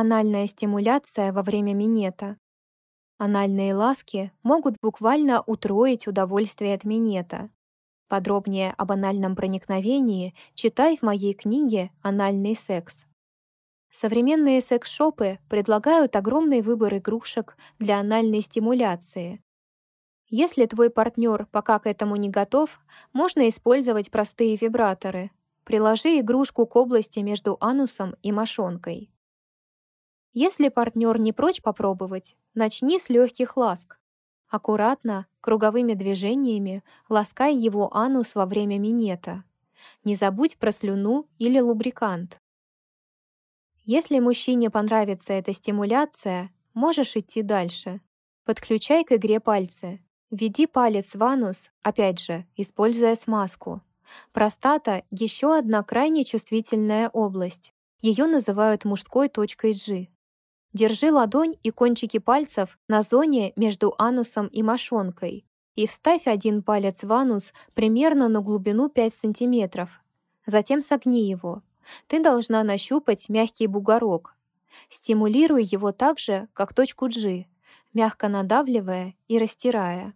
Анальная стимуляция во время минета. Анальные ласки могут буквально утроить удовольствие от минета. Подробнее об анальном проникновении читай в моей книге «Анальный секс». Современные секс-шопы предлагают огромный выбор игрушек для анальной стимуляции. Если твой партнер пока к этому не готов, можно использовать простые вибраторы. Приложи игрушку к области между анусом и мошонкой. Если партнер не прочь попробовать, начни с легких ласк. Аккуратно, круговыми движениями ласкай его анус во время минета. Не забудь про слюну или лубрикант. Если мужчине понравится эта стимуляция, можешь идти дальше. Подключай к игре пальцы. Введи палец в анус, опять же, используя смазку. Простата — еще одна крайне чувствительная область. Ее называют мужской точкой G. Держи ладонь и кончики пальцев на зоне между анусом и мошонкой и вставь один палец в анус примерно на глубину 5 см. Затем согни его. Ты должна нащупать мягкий бугорок. Стимулируй его так же, как точку G, мягко надавливая и растирая.